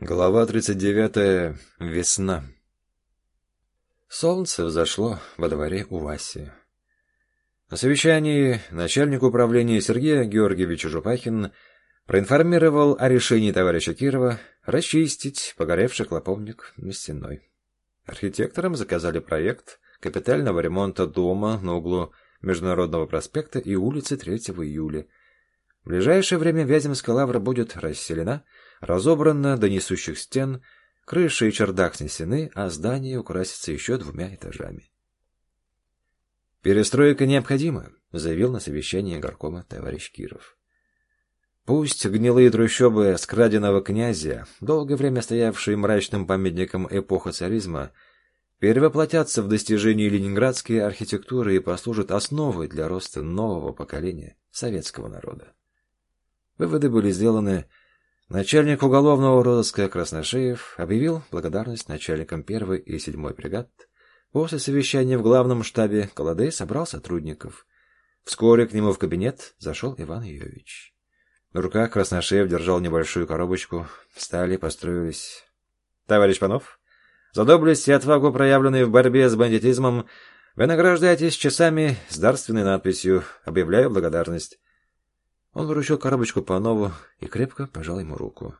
Глава 39. Весна. Солнце взошло во дворе у Васи. На совещании начальник управления Сергей Георгиевич Жупахин проинформировал о решении товарища Кирова расчистить погоревший клоповник стеной. Архитекторам заказали проект капитального ремонта дома на углу Международного проспекта и улицы 3 июля. В ближайшее время Вяземская лавра будет расселена – разобрано до несущих стен, крыша и чердак снесены, а здание украсится еще двумя этажами. «Перестройка необходима», — заявил на совещании горкома товарищ Киров. Пусть гнилые трущобы скраденного князя, долгое время стоявшие мрачным памятником эпохи царизма, перевоплотятся в достижении ленинградской архитектуры и послужат основой для роста нового поколения советского народа. Выводы были сделаны Начальник уголовного розыска Красношеев объявил благодарность начальникам первой и седьмой бригад. После совещания в главном штабе Колодей собрал сотрудников. Вскоре к нему в кабинет зашел Иван Йович. На руках Красношеев держал небольшую коробочку. Встали, построились. — Товарищ Панов, за доблесть и отвагу, проявленные в борьбе с бандитизмом, вы награждаетесь часами с дарственной надписью «Объявляю благодарность». Он выручил коробочку по нову и крепко пожал ему руку.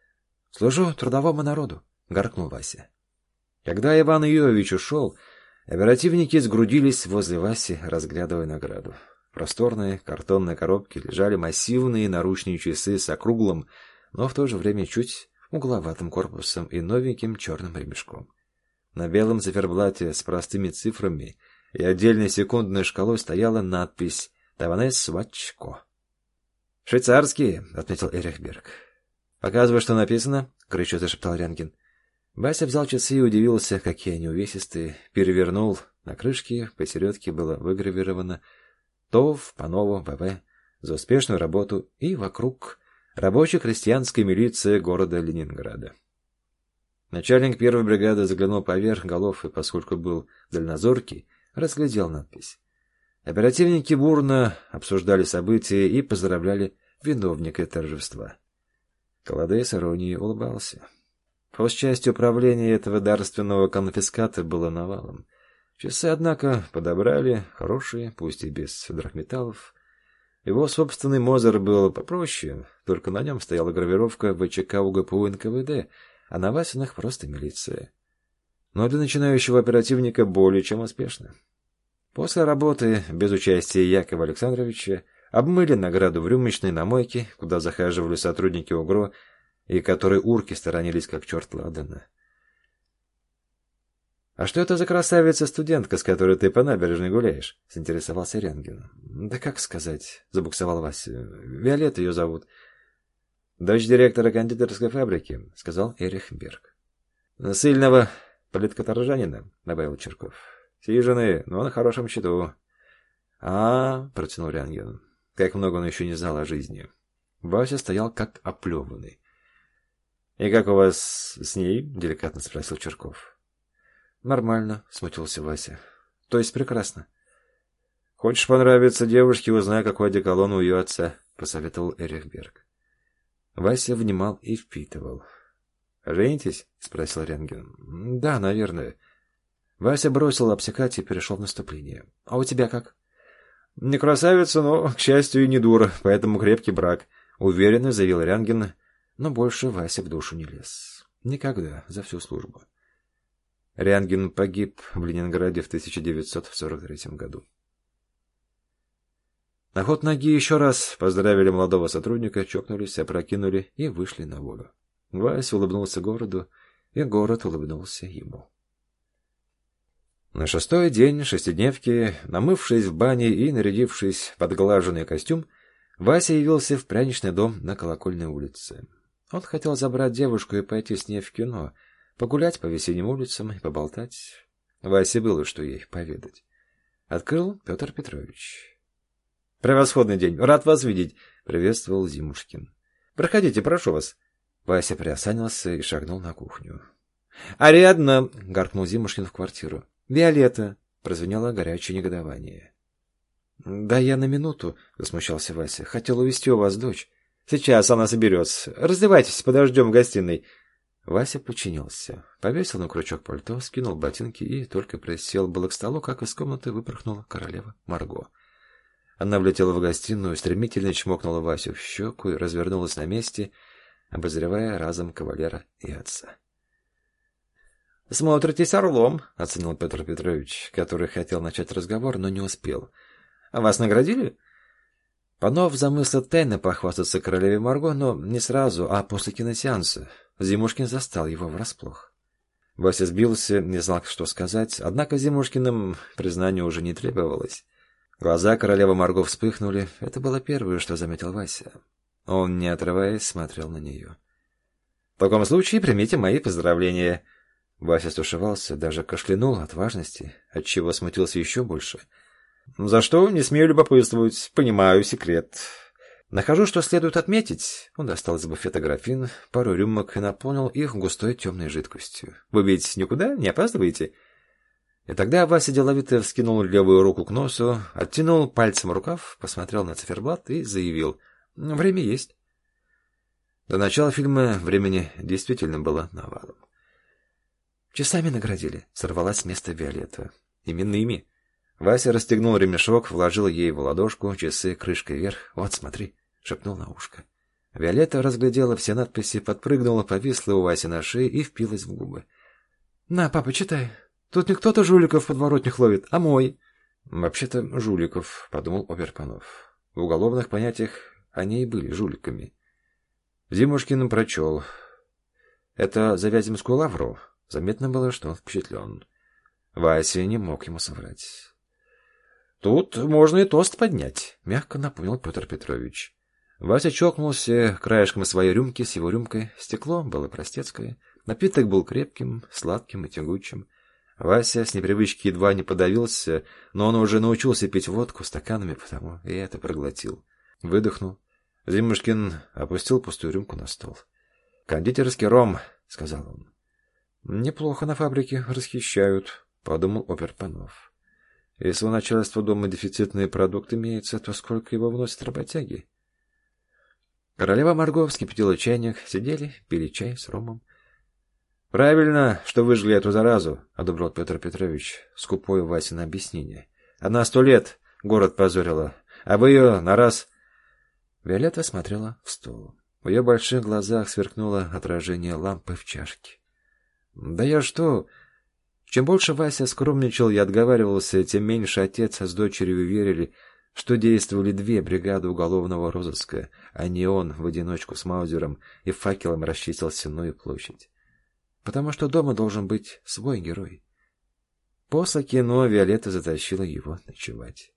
— Служу трудовому народу, — гаркнул Вася. Когда Иван Иович ушел, оперативники сгрудились возле Васи, разглядывая награду. В просторной картонной коробке лежали массивные наручные часы с округлым, но в то же время чуть угловатым корпусом и новеньким черным ремешком. На белом циферблате с простыми цифрами и отдельной секундной шкалой стояла надпись «Таванес Вачко». «Швейцарские», — отметил Эрихберг. «Показывай, что написано», — горячо зашептал Рянгин. Бася взял часы и удивился, какие они увесистые, перевернул. На крышке посередке было выгравировано «ТОВ, ПАНОВО, ВВ» за успешную работу и вокруг рабоче-крестьянской милиции города Ленинграда. Начальник первой бригады заглянул поверх голов и, поскольку был дальнозоркий, разглядел надпись. Оперативники бурно обсуждали события и поздравляли виновника торжества. Колодей с иронией улыбался. Хозчасть управления этого дарственного конфиската было навалом. Часы, однако, подобрали, хорошие, пусть и без драгметаллов. Его собственный Мозер был попроще, только на нем стояла гравировка ВЧК УГПУ НКВД, а на Васинах просто милиция. Но для начинающего оперативника более чем успешно. После работы, без участия Якова Александровича, обмыли награду в рюмочной на куда захаживали сотрудники УГРО, и которые урки сторонились как черт ладана. «А что это за красавица-студентка, с которой ты по набережной гуляешь?» — заинтересовался Ренгин. «Да как сказать?» — забуксовал Вася. «Виолетта ее зовут». «Дочь директора кондитерской фабрики», — сказал Эрих Берг. «Сильного политкоторжанина», — добавил Черков. Сижены, но на хорошем счету. А, — протянул Рянген. Как много он еще не знал о жизни. Вася стоял как оплеванный. — И как у вас с ней? — деликатно спросил Черков. — Нормально, — смутился Вася. — То есть прекрасно. — Хочешь понравиться девушке, узнай, какой одеколон у ее отца, — посоветовал Эрихберг. Вася внимал и впитывал. — Женитесь? — спросил Рентген. — Да, наверное. — Вася бросил обсекать и перешел в наступление. — А у тебя как? — Не красавица, но, к счастью, и не дура, поэтому крепкий брак, — уверенно заявил Рянгин, но больше Вася в душу не лез. Никогда, за всю службу. Рянгин погиб в Ленинграде в 1943 году. На ход ноги еще раз поздравили молодого сотрудника, чокнулись, опрокинули и вышли на волю. Вася улыбнулся городу, и город улыбнулся ему. На шестой день шестидневки, намывшись в бане и нарядившись под глаженный костюм, Вася явился в пряничный дом на Колокольной улице. Он хотел забрать девушку и пойти с ней в кино, погулять по весенним улицам и поболтать. Васе было что ей поведать. Открыл Петр Петрович. — Превосходный день! Рад вас видеть! — приветствовал Зимушкин. — Проходите, прошу вас. Вася приосанился и шагнул на кухню. — Ариадна! — гаркнул Зимушкин в квартиру. «Виолетта!» — прозвенело горячее негодование. «Да я на минуту», — засмущался Вася. «Хотел увезти у вас дочь». «Сейчас она соберется. Раздевайтесь, подождем в гостиной». Вася подчинился. Повесил на крючок пальто, скинул ботинки и только присел было к столу, как из комнаты выпорхнула королева Марго. Она влетела в гостиную, стремительно чмокнула Васю в щеку и развернулась на месте, обозревая разом кавалера и отца. «Смотритесь орлом», — оценил Петр Петрович, который хотел начать разговор, но не успел. «А вас наградили?» Панов замыслил тайно похвастаться королеве Марго, но не сразу, а после киносеанса. Зимушкин застал его врасплох. Вася сбился, не знал, что сказать, однако Зимушкиным признанию уже не требовалось. Глаза королевы Марго вспыхнули, это было первое, что заметил Вася. Он, не отрываясь, смотрел на нее. — В таком случае примите мои поздравления. Вася стушевался, даже кашлянул от важности, отчего смутился еще больше. — За что не смею любопытствовать, понимаю секрет. Нахожу, что следует отметить. Он достал из буфета графин, пару рюмок и наполнил их густой темной жидкостью. Вы ведь никуда не опаздываете? И тогда Вася деловито вскинул левую руку к носу, оттянул пальцем рукав, посмотрел на циферблат и заявил. Время есть. До начала фильма времени действительно было навалом. Часами наградили, сорвалась с места Виолетта. Именными. Вася расстегнул ремешок, вложил ей в ладошку часы крышкой вверх. Вот, смотри. — шепнул на ушко. Виолетта разглядела все надписи, подпрыгнула, повисла у Васи на шее и впилась в губы. — На, папа, читай. Тут не кто-то жуликов подворотнях ловит, а мой. — Вообще-то жуликов, — подумал Оперпанов. В уголовных понятиях они и были жуликами. Зимушкин прочел. Это за Вяземскую лавру. Заметно было, что он впечатлен. Вася не мог ему соврать. — Тут можно и тост поднять, — мягко напомнил Петр Петрович. Вася чокнулся краешком своей рюмки с его рюмкой. Стекло было простецкое. Напиток был крепким, сладким и тягучим. Вася с непривычки едва не подавился, но он уже научился пить водку стаканами, потому и это проглотил. Выдохнул. Зимушкин опустил пустую рюмку на стол. «Кондитерский ром», — сказал он. «Неплохо на фабрике расхищают», — подумал Оперпанов. «Если у начальства дома дефицитные продукты имеются, то сколько его вносят работяги?» Королева Марго вскипятила чайник, сидели, пили чай с ромом. — Правильно, что выжгли эту заразу, — одобрил Петр Петрович, скупой Вася на объяснение. — Она сто лет город позорила, а вы ее на раз... Виолетта смотрела в стол. В ее больших глазах сверкнуло отражение лампы в чашке. — Да я что... Чем больше Вася скромничал и отговаривался, тем меньше отец с дочерью верили, что действовали две бригады уголовного розыска, а не он в одиночку с Маузером и факелом расчистил Сенную площадь. Потому что дома должен быть свой герой. После кино Виолетта затащила его ночевать.